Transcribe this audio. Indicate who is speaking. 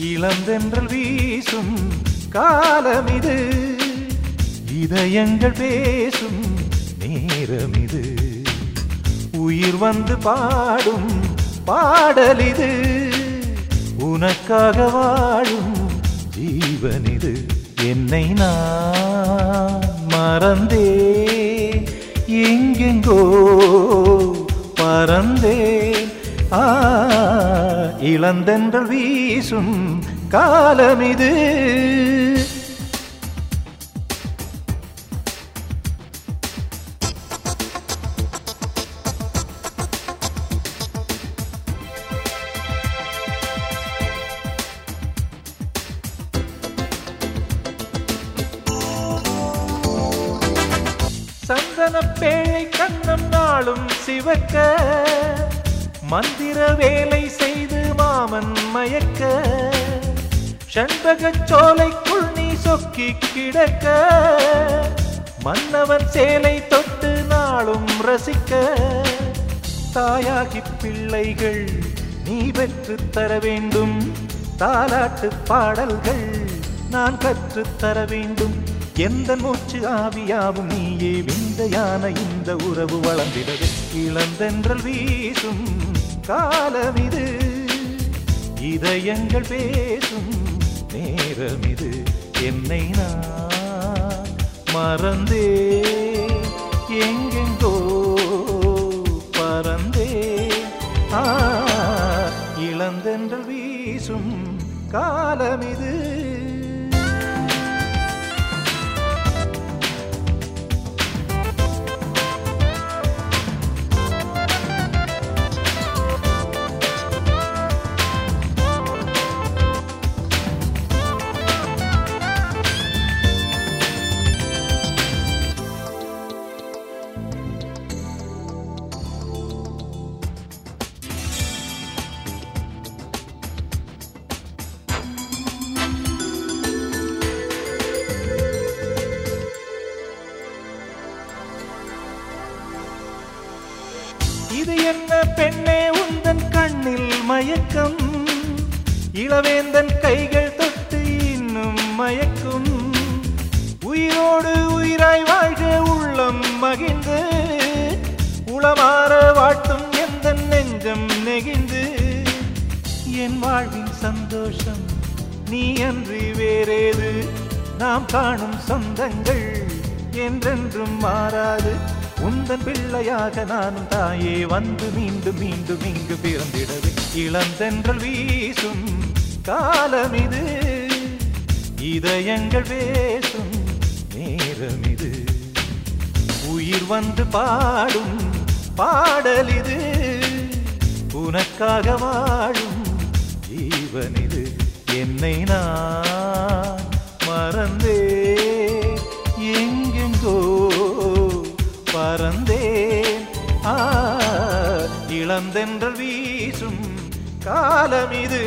Speaker 1: இளந்தென்றல் வீசும் காலம் இது இதயங்கள் பேசும் நேரம் இது உயிர் வந்து பாடும் பாடல் இது உனக்காக வாழும் ஜீவன் இது என்னை நான் மறந்தே. எங்கெங்கோ பறந்தே. ஆ இளந்தென்றல் வீசும் காலமிது. சந்தன பேழை கண்ணம் நாளும் சிவக்க மந்திர வேலை செய்த மாமன் மயக்க செண்பகச் சோலைக்குள் நீ சொக்கி கிடக்க மன்னவன் சேலை தொட்டு நாளும் ரசிக்க தாயாகி பிள்ளைகள் நீ பெற்று தர வேண்டும் தாலாட்டு பாடல்கள் நான் கற்று தர வேண்டும். எந்த மூச்சு ஆவியாவும் நீயே விந்தையான இந்த உறவு வளர்ந்திடவே. இளந்தென்றல் வீசும் காலம் இது. இதயங்கள் பேசும் நேரம் இது. என்னை நான் மறந்தே. எங்கெங்கோ பறந்தே. ஆ இளந்தென்றல் வீசும் காலம் இது இது என்ன பெண்ணே உந்தன் கண்ணில் மயக்கம்? இளவேந்தன் கைகள் தொட்டு இன்னும் மயக்கும். உயிரோடு உயிராய் வாழ்க உள்ளம் மகிழ்ந்து. உளமாற வாட்டும் எந்த நெஞ்சம் நெகிழ்ந்து. என் வாழ்வின் சந்தோஷம் நீ அன்றி வேறேது. நாம் காணும் சொந்தங்கள் என்றென்றும் மாறாது. உந்தன் பிள்ளையாக நானும் தாயே வந்து மீண்டும் மீண்டும் இங்கு பிறந்திடவே. இளந்தென்றல் வீசும் காலம் இது இதயங்கள் பேசும் நேரம் இது. உயிர் வந்து பாடும் பாடல் இது உனக்காக வாழும் ஜீவன் இது. என்னை நான் மறந்தே மறந்தேன். ஆ இளந்தென்றல் வீசும் காலம் இது